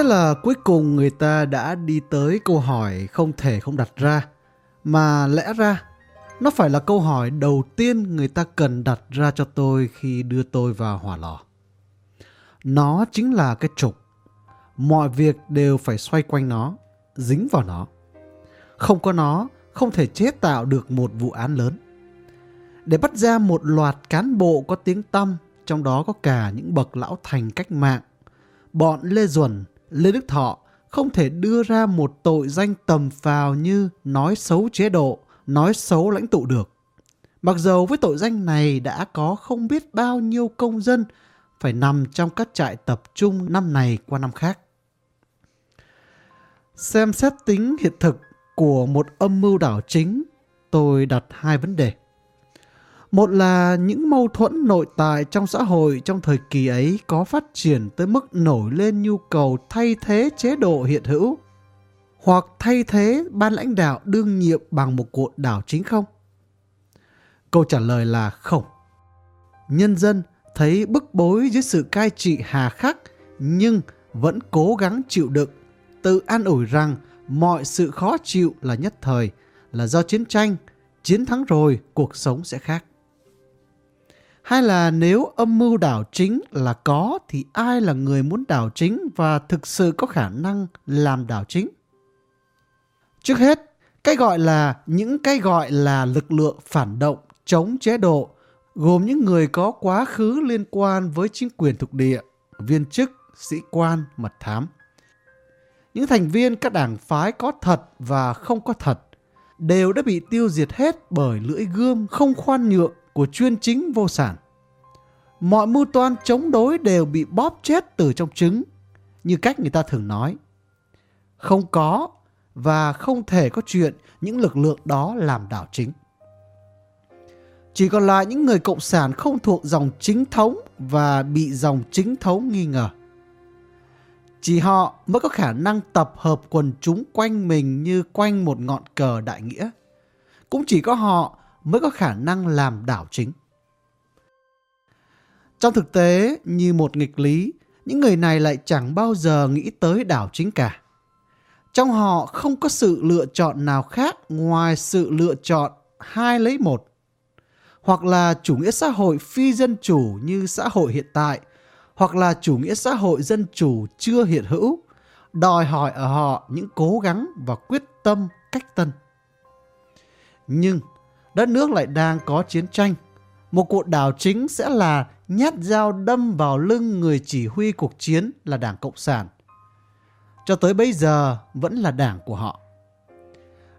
Thế là cuối cùng người ta đã đi tới câu hỏi không thể không đặt ra. Mà lẽ ra, nó phải là câu hỏi đầu tiên người ta cần đặt ra cho tôi khi đưa tôi vào hỏa lò. Nó chính là cái trục. Mọi việc đều phải xoay quanh nó, dính vào nó. Không có nó, không thể chế tạo được một vụ án lớn. Để bắt ra một loạt cán bộ có tiếng tăm, trong đó có cả những bậc lão thành cách mạng, bọn Lê Duẩn, Lê Đức Thọ không thể đưa ra một tội danh tầm phào như nói xấu chế độ, nói xấu lãnh tụ được. Mặc dầu với tội danh này đã có không biết bao nhiêu công dân phải nằm trong các trại tập trung năm này qua năm khác. Xem xét tính hiện thực của một âm mưu đảo chính, tôi đặt hai vấn đề. Một là những mâu thuẫn nội tại trong xã hội trong thời kỳ ấy có phát triển tới mức nổi lên nhu cầu thay thế chế độ hiện hữu hoặc thay thế ban lãnh đạo đương nhiệm bằng một cuộc đảo chính không? Câu trả lời là không. Nhân dân thấy bức bối dưới sự cai trị hà khắc nhưng vẫn cố gắng chịu đựng, tự an ủi rằng mọi sự khó chịu là nhất thời, là do chiến tranh, chiến thắng rồi cuộc sống sẽ khác. Hay là nếu âm mưu đảo chính là có thì ai là người muốn đảo chính và thực sự có khả năng làm đảo chính? Trước hết, cái gọi là những cái gọi là lực lượng phản động chống chế độ gồm những người có quá khứ liên quan với chính quyền thuộc địa, viên chức, sĩ quan, mật thám. Những thành viên các đảng phái có thật và không có thật đều đã bị tiêu diệt hết bởi lưỡi gươm không khoan nhượng của chuyên chính vô sản. Mọi mưu toan chống đối đều bị bóp chết từ trong trứng, như cách người ta thường nói. Không có và không thể có chuyện những lực lượng đó làm đảo chính. Chỉ còn lại những người cộng sản không thuộc dòng chính thống và bị dòng chính thống nghi ngờ. Chỉ họ mới có khả năng tập hợp quần chúng quanh mình như quanh một ngọn cờ đại nghĩa. Cũng chỉ có họ mới có khả năng làm đảo chính. Trong thực tế, như một nghịch lý, những người này lại chẳng bao giờ nghĩ tới đảo chính cả. Trong họ không có sự lựa chọn nào khác ngoài sự lựa chọn hai lấy một. Hoặc là chủ nghĩa xã hội phi dân chủ như xã hội hiện tại, hoặc là chủ nghĩa xã hội dân chủ chưa hiện hữu, đòi hỏi ở họ những cố gắng và quyết tâm cách tân. Nhưng đất nước lại đang có chiến tranh. Một cuộc đảo chính sẽ là nhát dao đâm vào lưng người chỉ huy cuộc chiến là Đảng Cộng sản. Cho tới bây giờ vẫn là đảng của họ.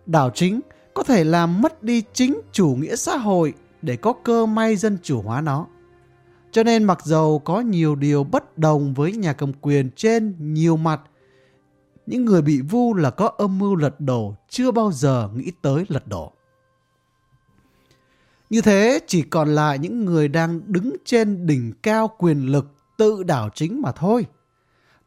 Đảo chính có thể làm mất đi chính chủ nghĩa xã hội để có cơ may dân chủ hóa nó. Cho nên mặc dầu có nhiều điều bất đồng với nhà cầm quyền trên nhiều mặt, những người bị vu là có âm mưu lật đổ chưa bao giờ nghĩ tới lật đổ. Như thế chỉ còn lại những người đang đứng trên đỉnh cao quyền lực tự đảo chính mà thôi.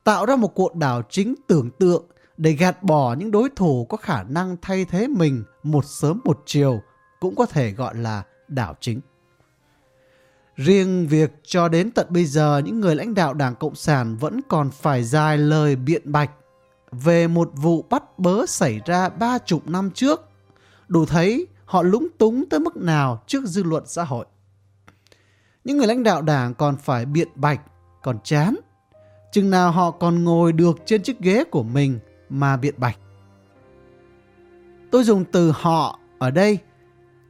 Tạo ra một cuộc đảo chính tưởng tượng để gạt bỏ những đối thủ có khả năng thay thế mình một sớm một chiều cũng có thể gọi là đảo chính. Riêng việc cho đến tận bây giờ những người lãnh đạo Đảng Cộng sản vẫn còn phải dài lời biện bạch về một vụ bắt bớ xảy ra ba chục năm trước, đủ thấy họ lúng túng tới mức nào trước dư luận xã hội. Những người lãnh đạo đảng còn phải biện bạch, còn chán. Chừng nào họ còn ngồi được trên chiếc ghế của mình mà biện bạch. Tôi dùng từ họ ở đây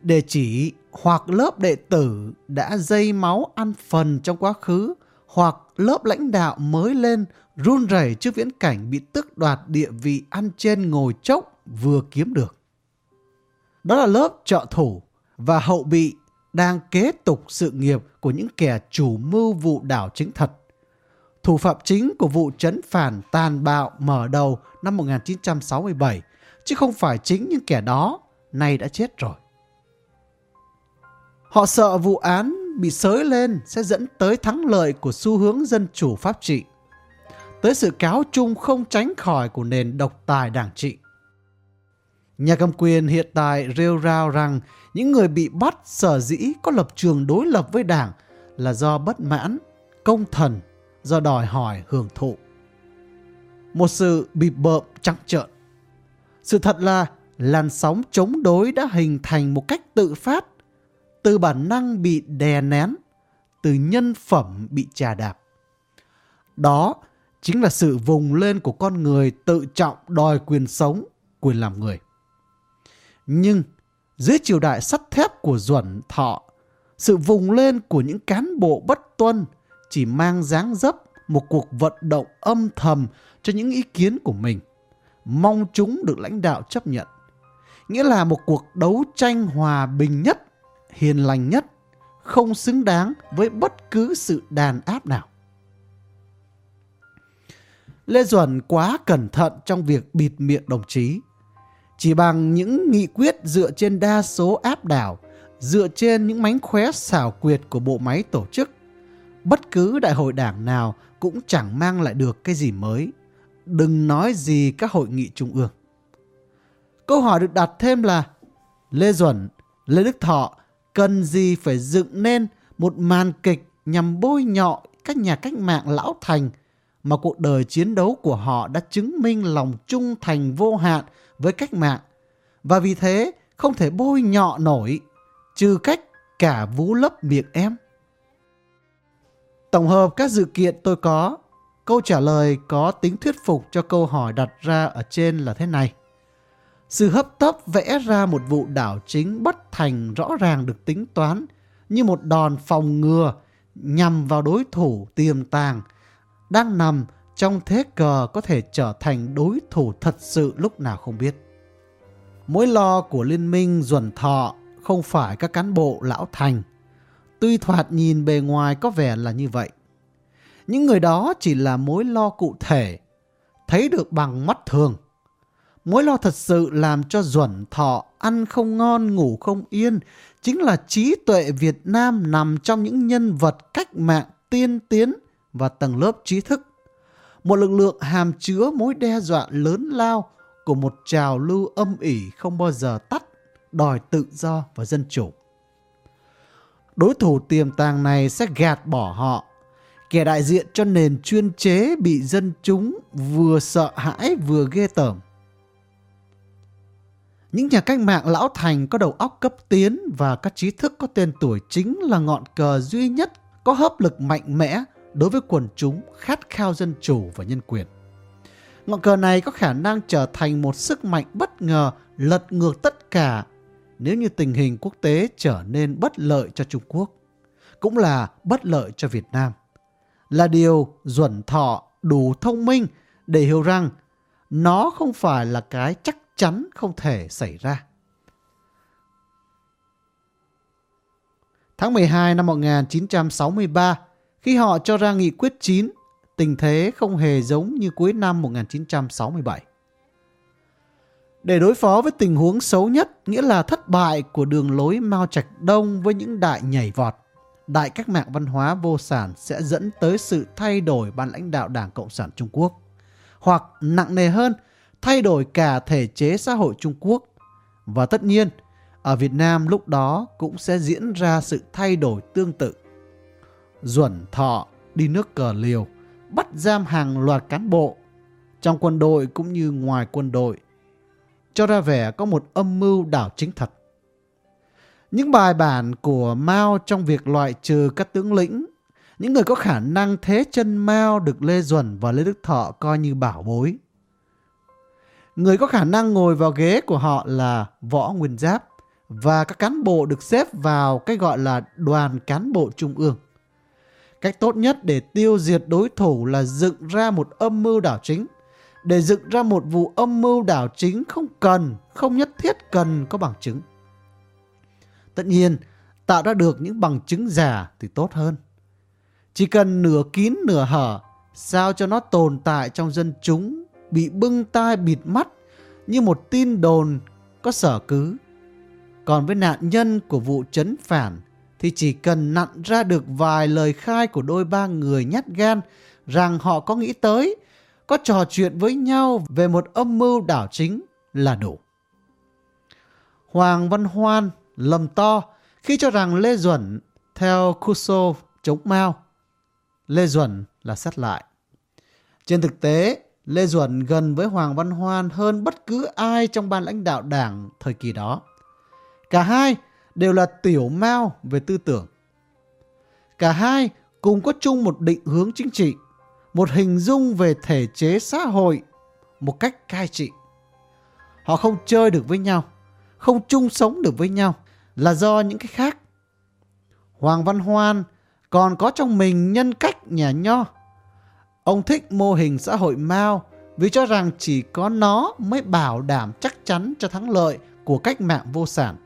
để chỉ hoặc lớp đệ tử đã dây máu ăn phần trong quá khứ hoặc lớp lãnh đạo mới lên run rẩy trước viễn cảnh bị tước đoạt địa vị ăn trên ngồi chốc vừa kiếm được. Đó là lớp trợ thủ và hậu bị đang kế tục sự nghiệp của những kẻ chủ mưu vụ đảo chính thật. Thủ phạm chính của vụ chấn phản tàn bạo mở đầu năm 1967, chứ không phải chính những kẻ đó nay đã chết rồi. Họ sợ vụ án bị sới lên sẽ dẫn tới thắng lợi của xu hướng dân chủ pháp trị, tới sự cáo chung không tránh khỏi của nền độc tài đảng trị. Nhà cầm quyền hiện tại rêu rao rằng những người bị bắt sở dĩ có lập trường đối lập với đảng là do bất mãn, công thần, do đòi hỏi hưởng thụ. một sự bị bợm trắng trợn. Sự thật là làn sóng chống đối đã hình thành một cách tự phát, từ bản năng bị đè nén, từ nhân phẩm bị trà đạp. Đó chính là sự vùng lên của con người tự trọng đòi quyền sống, quyền làm người. Nhưng dưới triều đại sắt thép của Duẩn Thọ, sự vùng lên của những cán bộ bất tuân chỉ mang dáng dấp một cuộc vận động âm thầm cho những ý kiến của mình, mong chúng được lãnh đạo chấp nhận. Nghĩa là một cuộc đấu tranh hòa bình nhất, hiền lành nhất, không xứng đáng với bất cứ sự đàn áp nào. Lê Duẩn quá cẩn thận trong việc bịt miệng đồng chí. Chỉ bằng những nghị quyết dựa trên đa số áp đảo, dựa trên những mánh khóe xảo quyệt của bộ máy tổ chức, bất cứ đại hội đảng nào cũng chẳng mang lại được cái gì mới. Đừng nói gì các hội nghị trung ương. Câu hỏi được đặt thêm là Lê Duẩn, Lê Đức Thọ cần gì phải dựng nên một màn kịch nhằm bôi nhọ các nhà cách mạng lão thành mà cuộc đời chiến đấu của họ đã chứng minh lòng trung thành vô hạn với cách mạng và vì thế không thể bôi nhọ nổi trừ cách cả vú lấp miệng em. Tổng hợp các dự kiện tôi có, câu trả lời có tính thuyết phục cho câu hỏi đặt ra ở trên là thế này. Sự hấp tấp vẽ ra một vụ đảo chính bất thành rõ ràng được tính toán như một đòn phòng ngừa nhằm vào đối thủ tiềm tàng đang nằm trong thế cờ có thể trở thành đối thủ thật sự lúc nào không biết. Mối lo của liên minh duẩn thọ không phải các cán bộ lão thành. Tuy thoạt nhìn bề ngoài có vẻ là như vậy. Những người đó chỉ là mối lo cụ thể, thấy được bằng mắt thường. Mối lo thật sự làm cho duẩn thọ ăn không ngon ngủ không yên chính là trí tuệ Việt Nam nằm trong những nhân vật cách mạng tiên tiến và tầng lớp trí thức. Một lực lượng hàm chứa mối đe dọa lớn lao của một trào lưu âm ỉ không bao giờ tắt, đòi tự do và dân chủ. Đối thủ tiềm tàng này sẽ gạt bỏ họ, kẻ đại diện cho nền chuyên chế bị dân chúng vừa sợ hãi vừa ghê tởm. Những nhà cách mạng lão thành có đầu óc cấp tiến và các trí thức có tên tuổi chính là ngọn cờ duy nhất có hấp lực mạnh mẽ đối với quần chúng khát khao dân chủ và nhân quyền. Ngọn cờ này có khả năng trở thành một sức mạnh bất ngờ lật ngược tất cả nếu như tình hình quốc tế trở nên bất lợi cho Trung Quốc, cũng là bất lợi cho Việt Nam. Là điều duẩn thọ đủ thông minh để hiểu rằng nó không phải là cái chắc chắn không thể xảy ra. Tháng 12 năm 1963, khi họ cho ra nghị quyết 9, tình thế không hề giống như cuối năm 1967. Để đối phó với tình huống xấu nhất, nghĩa là thất bại của đường lối Mao Trạch Đông với những đại nhảy vọt, đại cách mạng văn hóa vô sản sẽ dẫn tới sự thay đổi ban lãnh đạo Đảng Cộng sản Trung Quốc. Hoặc nặng nề hơn, thay đổi cả thể chế xã hội Trung Quốc. Và tất nhiên, ở Việt Nam lúc đó cũng sẽ diễn ra sự thay đổi tương tự. Duẩn Thọ đi nước cờ liều, bắt giam hàng loạt cán bộ, trong quân đội cũng như ngoài quân đội, cho ra vẻ có một âm mưu đảo chính thật. Những bài bản của Mao trong việc loại trừ các tướng lĩnh, những người có khả năng thế chân Mao được Lê Duẩn và Lê Đức Thọ coi như bảo bối. Người có khả năng ngồi vào ghế của họ là Võ Nguyên Giáp và các cán bộ được xếp vào cái gọi là đoàn cán bộ trung ương. Cách tốt nhất để tiêu diệt đối thủ là dựng ra một âm mưu đảo chính. Để dựng ra một vụ âm mưu đảo chính không cần, không nhất thiết cần có bằng chứng. Tất nhiên, tạo ra được những bằng chứng giả thì tốt hơn. Chỉ cần nửa kín nửa hở, sao cho nó tồn tại trong dân chúng, bị bưng tai bịt mắt như một tin đồn có sở cứ. Còn với nạn nhân của vụ chấn phản thì chỉ cần nặn ra được vài lời khai của đôi ba người nhát gan rằng họ có nghĩ tới, có trò chuyện với nhau về một âm mưu đảo chính là đủ. Hoàng Văn Hoan lầm to khi cho rằng Lê Duẩn theo Khrushchev chống Mao. Lê Duẩn là sát lại. Trên thực tế, Lê Duẩn gần với Hoàng Văn Hoan hơn bất cứ ai trong ban lãnh đạo đảng thời kỳ đó. Cả hai đều là tiểu mao về tư tưởng. Cả hai cùng có chung một định hướng chính trị, một hình dung về thể chế xã hội, một cách cai trị. Họ không chơi được với nhau, không chung sống được với nhau là do những cái khác. Hoàng Văn Hoan còn có trong mình nhân cách nhà nho. Ông thích mô hình xã hội Mao vì cho rằng chỉ có nó mới bảo đảm chắc chắn cho thắng lợi của cách mạng vô sản.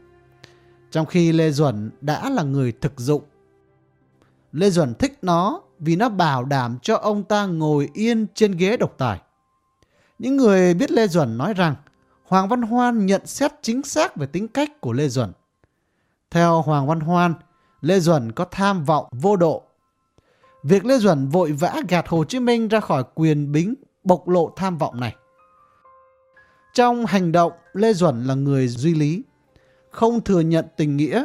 Trong khi Lê Duẩn đã là người thực dụng. Lê Duẩn thích nó vì nó bảo đảm cho ông ta ngồi yên trên ghế độc tài. Những người biết Lê Duẩn nói rằng Hoàng Văn Hoan nhận xét chính xác về tính cách của Lê Duẩn. Theo Hoàng Văn Hoan, Lê Duẩn có tham vọng vô độ. Việc Lê Duẩn vội vã gạt Hồ Chí Minh ra khỏi quyền bính bộc lộ tham vọng này. Trong hành động, Lê Duẩn là người duy lý, không thừa nhận tình nghĩa,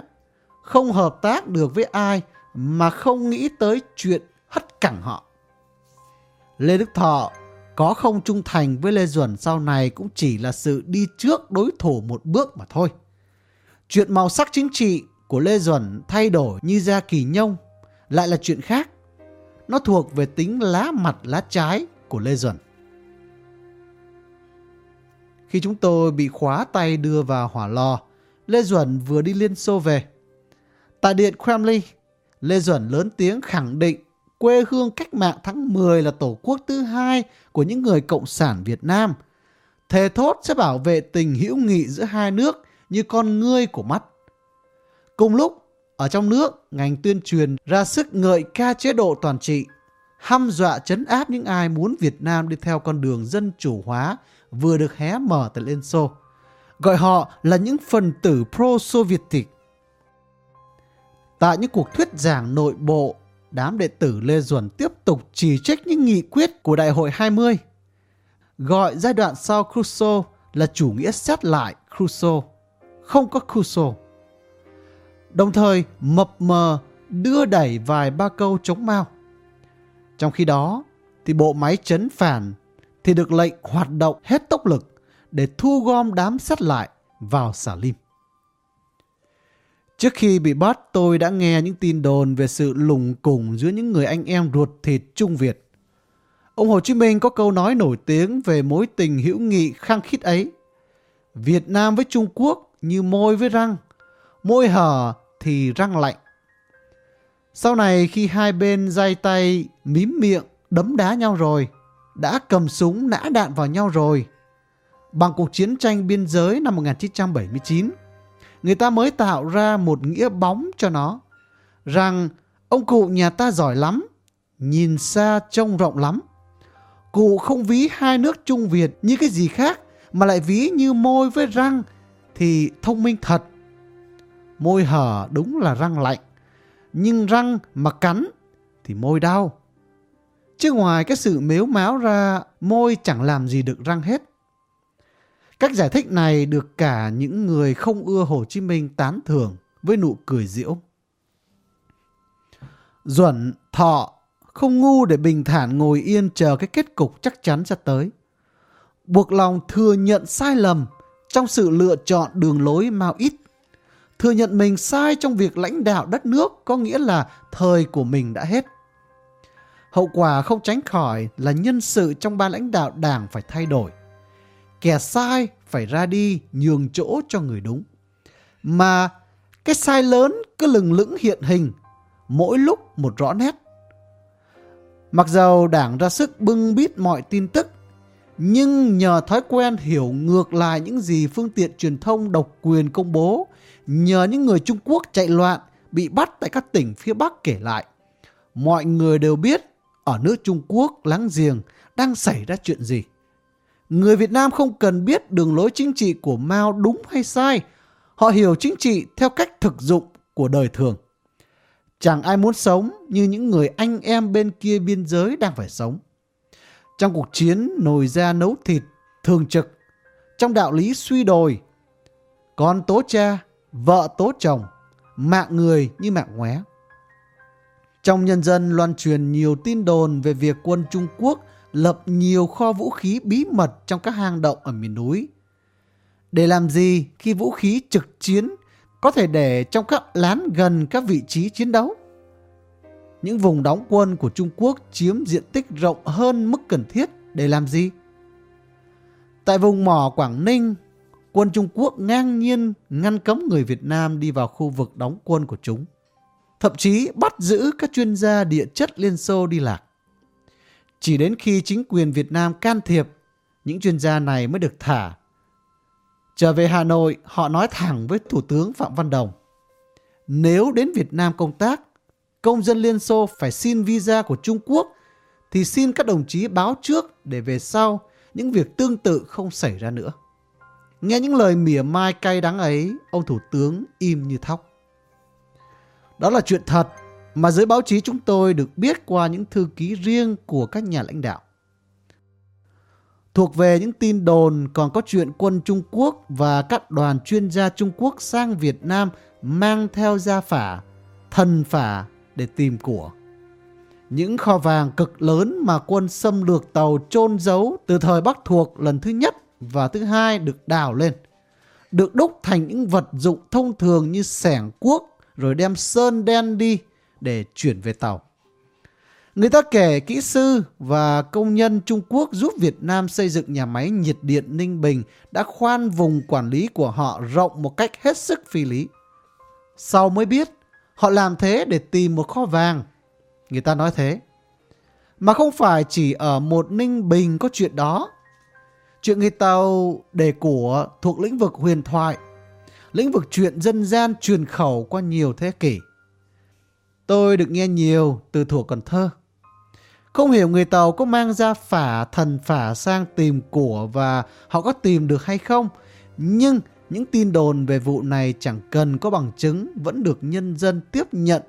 không hợp tác được với ai mà không nghĩ tới chuyện hất cẳng họ. Lê Đức Thọ có không trung thành với Lê Duẩn sau này cũng chỉ là sự đi trước đối thủ một bước mà thôi. Chuyện màu sắc chính trị của Lê Duẩn thay đổi như da kỳ nhông lại là chuyện khác. Nó thuộc về tính lá mặt lá trái của Lê Duẩn. Khi chúng tôi bị khóa tay đưa vào hỏa lò, Lê Duẩn vừa đi Liên Xô về. Tại điện Kremlin, Lê Duẩn lớn tiếng khẳng định quê hương cách mạng tháng 10 là tổ quốc thứ hai của những người Cộng sản Việt Nam. Thề thốt sẽ bảo vệ tình hữu nghị giữa hai nước như con ngươi của mắt. Cùng lúc, ở trong nước, ngành tuyên truyền ra sức ngợi ca chế độ toàn trị, hăm dọa chấn áp những ai muốn Việt Nam đi theo con đường dân chủ hóa vừa được hé mở tại Liên Xô. Gọi họ là những phần tử pro-Sovietic. Tại những cuộc thuyết giảng nội bộ, đám đệ tử Lê Duẩn tiếp tục chỉ trích những nghị quyết của Đại hội 20. Gọi giai đoạn sau Khrushchev là chủ nghĩa xét lại Khrushchev, không có Khrushchev. Đồng thời mập mờ đưa đẩy vài ba câu chống Mao. Trong khi đó, thì bộ máy chấn phản thì được lệnh hoạt động hết tốc lực để thu gom đám sắt lại vào xả lim. Trước khi bị bắt, tôi đã nghe những tin đồn về sự lùng cùng giữa những người anh em ruột thịt Trung Việt. Ông Hồ Chí Minh có câu nói nổi tiếng về mối tình hữu nghị khăng khít ấy. Việt Nam với Trung Quốc như môi với răng, môi hở thì răng lạnh. Sau này khi hai bên dây tay mím miệng đấm đá nhau rồi, đã cầm súng nã đạn vào nhau rồi. Bằng cuộc chiến tranh biên giới năm 1979, người ta mới tạo ra một nghĩa bóng cho nó, rằng ông cụ nhà ta giỏi lắm, nhìn xa trông rộng lắm. Cụ không ví hai nước Trung Việt như cái gì khác, mà lại ví như môi với răng, thì thông minh thật. Môi hở đúng là răng lạnh, nhưng răng mà cắn thì môi đau. Chứ ngoài cái sự mếu máo ra, môi chẳng làm gì được răng hết. Cách giải thích này được cả những người không ưa Hồ Chí Minh tán thưởng với nụ cười diễu. Duẩn, thọ, không ngu để bình thản ngồi yên chờ cái kết cục chắc chắn sẽ tới. Buộc lòng thừa nhận sai lầm trong sự lựa chọn đường lối mau ít. Thừa nhận mình sai trong việc lãnh đạo đất nước có nghĩa là thời của mình đã hết. Hậu quả không tránh khỏi là nhân sự trong ban lãnh đạo đảng phải thay đổi. Kẻ sai phải ra đi nhường chỗ cho người đúng. Mà cái sai lớn cứ lừng lững hiện hình, mỗi lúc một rõ nét. Mặc dầu đảng ra sức bưng bít mọi tin tức, nhưng nhờ thói quen hiểu ngược lại những gì phương tiện truyền thông độc quyền công bố, nhờ những người Trung Quốc chạy loạn bị bắt tại các tỉnh phía Bắc kể lại, mọi người đều biết ở nước Trung Quốc láng giềng đang xảy ra chuyện gì. Người Việt Nam không cần biết đường lối chính trị của Mao đúng hay sai. Họ hiểu chính trị theo cách thực dụng của đời thường. Chẳng ai muốn sống như những người anh em bên kia biên giới đang phải sống. Trong cuộc chiến nồi ra nấu thịt, thường trực, trong đạo lý suy đồi, con tố cha, vợ tố chồng, mạng người như mạng ngoé. Trong nhân dân loan truyền nhiều tin đồn về việc quân Trung Quốc lập nhiều kho vũ khí bí mật trong các hang động ở miền núi. Để làm gì khi vũ khí trực chiến có thể để trong các lán gần các vị trí chiến đấu? Những vùng đóng quân của Trung Quốc chiếm diện tích rộng hơn mức cần thiết để làm gì? Tại vùng mỏ Quảng Ninh, quân Trung Quốc ngang nhiên ngăn cấm người Việt Nam đi vào khu vực đóng quân của chúng. Thậm chí bắt giữ các chuyên gia địa chất Liên Xô đi lạc. Chỉ đến khi chính quyền Việt Nam can thiệp, những chuyên gia này mới được thả. Trở về Hà Nội, họ nói thẳng với Thủ tướng Phạm Văn Đồng. Nếu đến Việt Nam công tác, công dân Liên Xô phải xin visa của Trung Quốc, thì xin các đồng chí báo trước để về sau những việc tương tự không xảy ra nữa. Nghe những lời mỉa mai cay đắng ấy, ông Thủ tướng im như thóc. Đó là chuyện thật mà giới báo chí chúng tôi được biết qua những thư ký riêng của các nhà lãnh đạo. Thuộc về những tin đồn còn có chuyện quân Trung Quốc và các đoàn chuyên gia Trung Quốc sang Việt Nam mang theo gia phả, thần phả để tìm của. Những kho vàng cực lớn mà quân xâm lược tàu chôn giấu từ thời Bắc thuộc lần thứ nhất và thứ hai được đào lên. Được đúc thành những vật dụng thông thường như sẻng cuốc rồi đem sơn đen đi để chuyển về tàu. Người ta kể kỹ sư và công nhân Trung Quốc giúp Việt Nam xây dựng nhà máy nhiệt điện Ninh Bình đã khoan vùng quản lý của họ rộng một cách hết sức phi lý. Sau mới biết, họ làm thế để tìm một kho vàng. Người ta nói thế. Mà không phải chỉ ở một Ninh Bình có chuyện đó. Chuyện người Tàu để của thuộc lĩnh vực huyền thoại, lĩnh vực chuyện dân gian truyền khẩu qua nhiều thế kỷ. Tôi được nghe nhiều từ thuộc còn thơ. Không hiểu người Tàu có mang ra phả thần phả sang tìm của và họ có tìm được hay không. Nhưng những tin đồn về vụ này chẳng cần có bằng chứng, vẫn được nhân dân tiếp nhận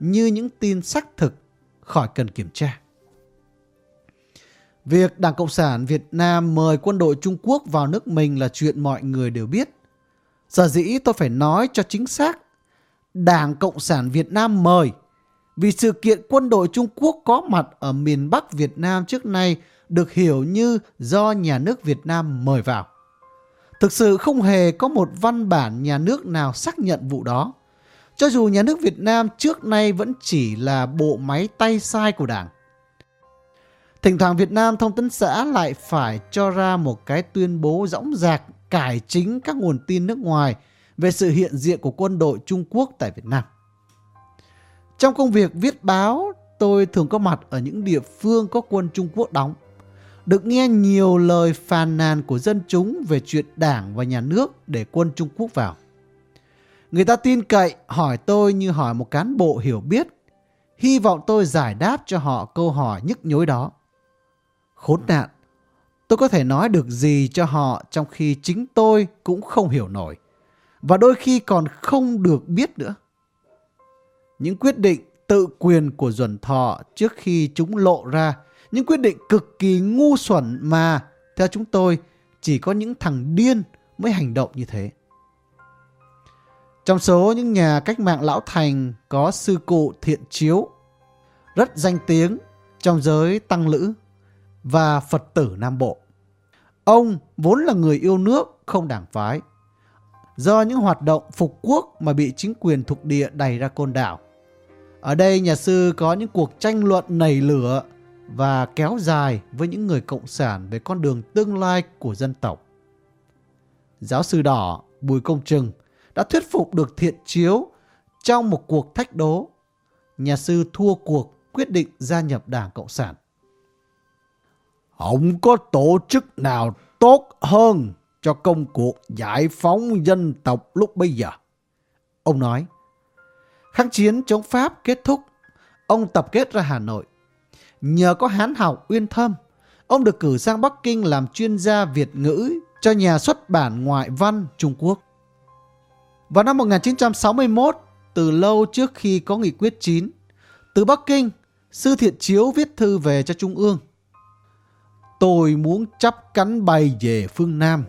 như những tin xác thực khỏi cần kiểm tra. Việc Đảng Cộng sản Việt Nam mời quân đội Trung Quốc vào nước mình là chuyện mọi người đều biết. giờ dĩ tôi phải nói cho chính xác. Đảng Cộng sản Việt Nam mời vì sự kiện quân đội Trung Quốc có mặt ở miền Bắc Việt Nam trước nay được hiểu như do nhà nước Việt Nam mời vào. Thực sự không hề có một văn bản nhà nước nào xác nhận vụ đó. Cho dù nhà nước Việt Nam trước nay vẫn chỉ là bộ máy tay sai của đảng. Thỉnh thoảng Việt Nam thông tấn xã lại phải cho ra một cái tuyên bố rõng rạc cải chính các nguồn tin nước ngoài về sự hiện diện của quân đội Trung Quốc tại Việt Nam. Trong công việc viết báo, tôi thường có mặt ở những địa phương có quân Trung Quốc đóng. Được nghe nhiều lời phàn nàn của dân chúng về chuyện đảng và nhà nước để quân Trung Quốc vào. Người ta tin cậy hỏi tôi như hỏi một cán bộ hiểu biết. Hy vọng tôi giải đáp cho họ câu hỏi nhức nhối đó. Khốn nạn, tôi có thể nói được gì cho họ trong khi chính tôi cũng không hiểu nổi. Và đôi khi còn không được biết nữa những quyết định tự quyền của Duẩn Thọ trước khi chúng lộ ra, những quyết định cực kỳ ngu xuẩn mà, theo chúng tôi, chỉ có những thằng điên mới hành động như thế. Trong số những nhà cách mạng lão thành có sư cụ thiện chiếu, rất danh tiếng trong giới tăng lữ và Phật tử Nam Bộ. Ông vốn là người yêu nước, không đảng phái. Do những hoạt động phục quốc mà bị chính quyền thuộc địa đẩy ra côn đảo. Ở đây nhà sư có những cuộc tranh luận nảy lửa và kéo dài với những người cộng sản về con đường tương lai của dân tộc. Giáo sư đỏ Bùi Công Trừng đã thuyết phục được thiện chiếu trong một cuộc thách đố. Nhà sư thua cuộc quyết định gia nhập Đảng Cộng sản. Không có tổ chức nào tốt hơn cho công cuộc giải phóng dân tộc lúc bây giờ. Ông nói, Kháng chiến chống Pháp kết thúc, ông tập kết ra Hà Nội. Nhờ có hán học uyên thâm, ông được cử sang Bắc Kinh làm chuyên gia Việt ngữ cho nhà xuất bản ngoại văn Trung Quốc. Vào năm 1961, từ lâu trước khi có nghị quyết 9, từ Bắc Kinh, Sư Thiện Chiếu viết thư về cho Trung ương. Tôi muốn chắp cánh bay về phương Nam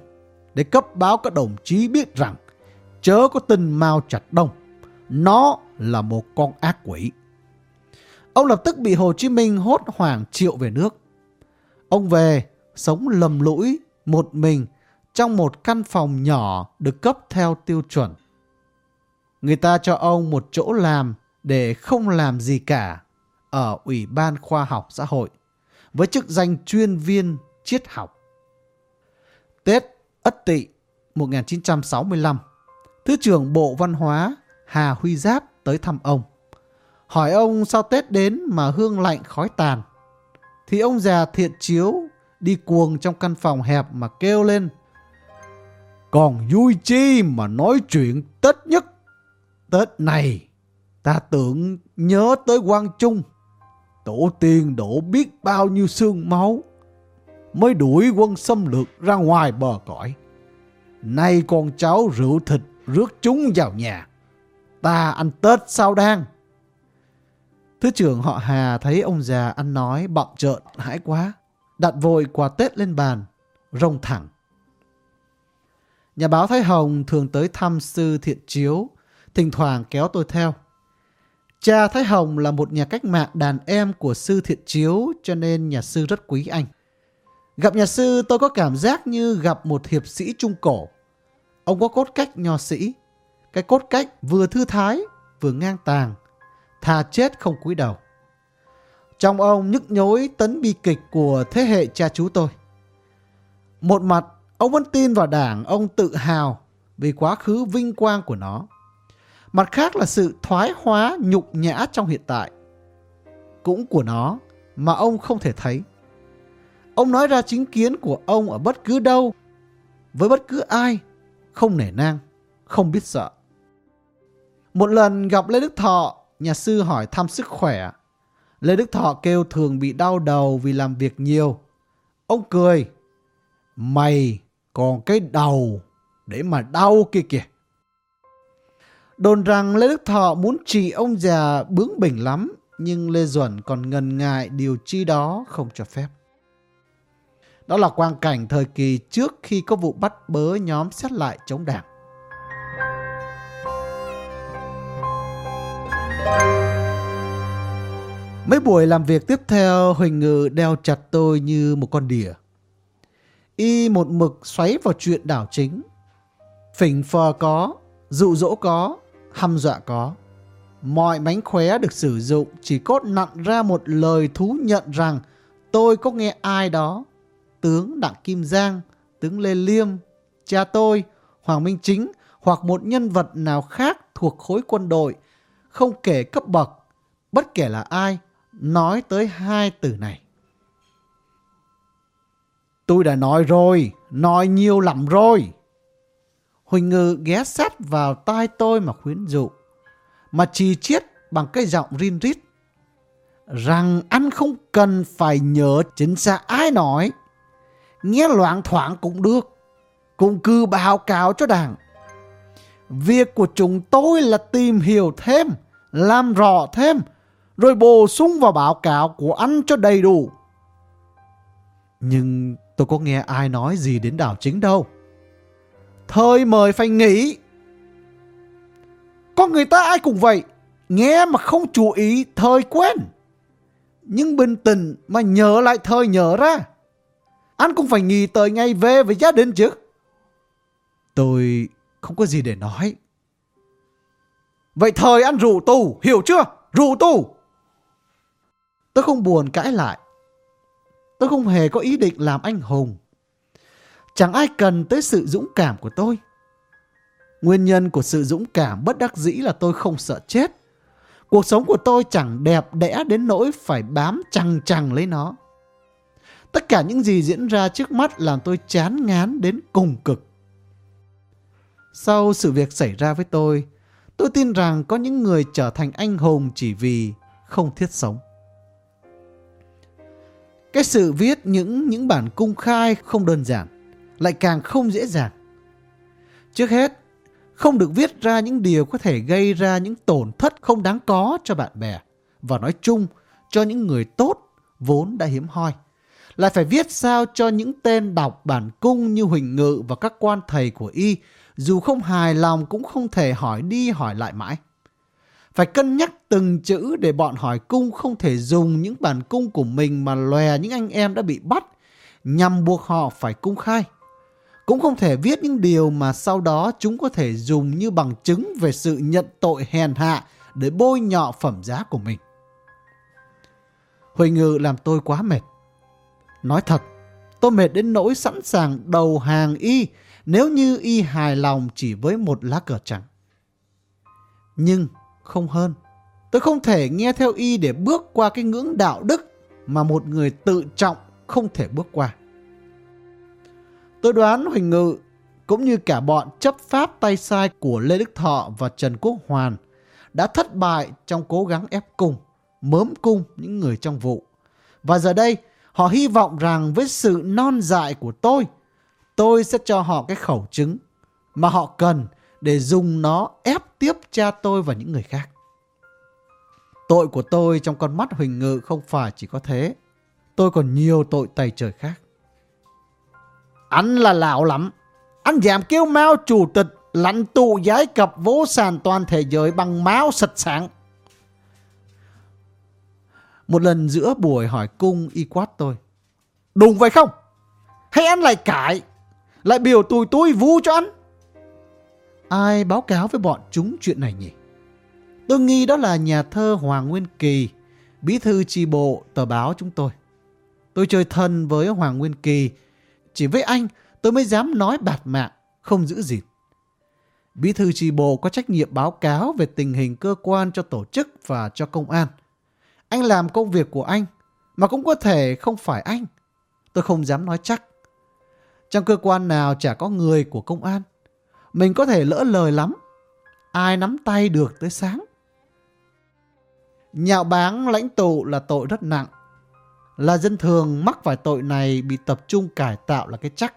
để cấp báo các đồng chí biết rằng chớ có tin Mao Trạch Đông. Nó là một con ác quỷ. Ông lập tức bị Hồ Chí Minh hốt hoảng triệu về nước. Ông về, sống lầm lũi, một mình, trong một căn phòng nhỏ được cấp theo tiêu chuẩn. Người ta cho ông một chỗ làm để không làm gì cả ở Ủy ban Khoa học Xã hội với chức danh chuyên viên triết học. Tết Ất Tỵ 1965, Thứ trưởng Bộ Văn hóa Hà Huy Giáp tới thăm ông. Hỏi ông sao Tết đến mà hương lạnh khói tàn. Thì ông già thiện chiếu đi cuồng trong căn phòng hẹp mà kêu lên. Còn vui chi mà nói chuyện Tết nhất. Tết này, ta tưởng nhớ tới Quang Trung. Tổ tiên đổ biết bao nhiêu xương máu mới đuổi quân xâm lược ra ngoài bờ cõi. Nay con cháu rượu thịt rước chúng vào nhà. Ta ăn Tết sao đang? Thứ trưởng họ Hà thấy ông già ăn nói bọng trợn hãi quá. Đặt vội quà Tết lên bàn, rông thẳng. Nhà báo Thái Hồng thường tới thăm sư thiện chiếu, thỉnh thoảng kéo tôi theo. Cha Thái Hồng là một nhà cách mạng đàn em của sư thiện chiếu cho nên nhà sư rất quý anh. Gặp nhà sư tôi có cảm giác như gặp một hiệp sĩ trung cổ. Ông có cốt cách nho sĩ. Cái cốt cách vừa thư thái, vừa ngang tàng. Thà chết không cúi đầu. Trong ông nhức nhối tấn bi kịch của thế hệ cha chú tôi. Một mặt, ông vẫn tin vào đảng, ông tự hào vì quá khứ vinh quang của nó. Mặt khác là sự thoái hóa nhục nhã trong hiện tại. Cũng của nó mà ông không thể thấy. Ông nói ra chính kiến của ông ở bất cứ đâu, với bất cứ ai, không nể nang, không biết sợ. Một lần gặp Lê Đức Thọ, nhà sư hỏi thăm sức khỏe. Lê Đức Thọ kêu thường bị đau đầu vì làm việc nhiều. Ông cười, mày còn cái đầu để mà đau kia kìa. Đồn rằng Lê Đức Thọ muốn trị ông già bướng bỉnh lắm, nhưng Lê Duẩn còn ngần ngại điều chi đó không cho phép. Đó là quang cảnh thời kỳ trước khi có vụ bắt bớ nhóm xét lại chống đảng. Mấy buổi làm việc tiếp theo, Huỳnh Ngự đeo chặt tôi như một con đỉa. Y một mực xoáy vào chuyện đảo chính. Phỉnh phờ có, dụ dỗ có, hăm dọa có. Mọi mánh khóe được sử dụng chỉ cốt nặn ra một lời thú nhận rằng tôi có nghe ai đó tướng Đặng Kim Giang, tướng Lê Liêm, cha tôi, Hoàng Minh Chính hoặc một nhân vật nào khác thuộc khối quân đội, không kể cấp bậc, bất kể là ai, nói tới hai từ này. Tôi đã nói rồi, nói nhiều lắm rồi. Huỳnh Ngư ghé sát vào tai tôi mà khuyến dụ, mà trì chiết bằng cái giọng rin rít rằng anh không cần phải nhớ chính xác ai nói nghe loạn thoảng cũng được, cũng cứ báo cáo cho đảng. Việc của chúng tôi là tìm hiểu thêm, làm rõ thêm, rồi bổ sung vào báo cáo của anh cho đầy đủ. Nhưng tôi có nghe ai nói gì đến đảo chính đâu. Thời mời phải nghĩ. Có người ta ai cũng vậy, nghe mà không chú ý thời quên. Nhưng bình tĩnh mà nhớ lại thời nhớ ra. Anh cũng phải nghỉ tới ngày về với gia đình chứ. Tôi không có gì để nói. Vậy thời anh rủ tù, hiểu chưa? Rủ tù. Tôi không buồn cãi lại. Tôi không hề có ý định làm anh hùng. Chẳng ai cần tới sự dũng cảm của tôi. Nguyên nhân của sự dũng cảm bất đắc dĩ là tôi không sợ chết. Cuộc sống của tôi chẳng đẹp đẽ đến nỗi phải bám chằng chằng lấy nó. Tất cả những gì diễn ra trước mắt làm tôi chán ngán đến cùng cực. Sau sự việc xảy ra với tôi, tôi tin rằng có những người trở thành anh hùng chỉ vì không thiết sống. Cái sự viết những những bản cung khai không đơn giản, lại càng không dễ dàng. Trước hết, không được viết ra những điều có thể gây ra những tổn thất không đáng có cho bạn bè và nói chung cho những người tốt vốn đã hiếm hoi lại phải viết sao cho những tên đọc bản cung như Huỳnh Ngự và các quan thầy của y, dù không hài lòng cũng không thể hỏi đi hỏi lại mãi. Phải cân nhắc từng chữ để bọn hỏi cung không thể dùng những bản cung của mình mà lòe những anh em đã bị bắt nhằm buộc họ phải cung khai. Cũng không thể viết những điều mà sau đó chúng có thể dùng như bằng chứng về sự nhận tội hèn hạ để bôi nhọ phẩm giá của mình. Huệ Ngự làm tôi quá mệt. Nói thật, tôi mệt đến nỗi sẵn sàng đầu hàng y nếu như y hài lòng chỉ với một lá cờ trắng. Nhưng không hơn, tôi không thể nghe theo y để bước qua cái ngưỡng đạo đức mà một người tự trọng không thể bước qua. Tôi đoán Huỳnh Ngự cũng như cả bọn chấp pháp tay sai của Lê Đức Thọ và Trần Quốc Hoàn đã thất bại trong cố gắng ép cung, mớm cung những người trong vụ. Và giờ đây, họ hy vọng rằng với sự non dại của tôi, tôi sẽ cho họ cái khẩu chứng mà họ cần để dùng nó ép tiếp cha tôi và những người khác. Tội của tôi trong con mắt Huỳnh Ngự không phải chỉ có thế. Tôi còn nhiều tội tày trời khác. Anh là lão lắm. Anh dám kêu Mao chủ tịch lãnh tụ giái cập vô sàn toàn thế giới bằng máu sạch sáng. Một lần giữa buổi hỏi cung y quát tôi. Đúng vậy không? Hay anh lại cãi? Lại biểu tụi tôi vu cho anh? Ai báo cáo với bọn chúng chuyện này nhỉ? Tôi nghi đó là nhà thơ Hoàng Nguyên Kỳ, bí thư tri bộ tờ báo chúng tôi. Tôi chơi thân với Hoàng Nguyên Kỳ, chỉ với anh tôi mới dám nói bạt mạng, không giữ gìn. Bí thư tri bộ có trách nhiệm báo cáo về tình hình cơ quan cho tổ chức và cho công an. Anh làm công việc của anh, mà cũng có thể không phải anh. Tôi không dám nói chắc. Trong cơ quan nào chả có người của công an. Mình có thể lỡ lời lắm. Ai nắm tay được tới sáng. Nhạo báng lãnh tụ là tội rất nặng. Là dân thường mắc phải tội này bị tập trung cải tạo là cái chắc.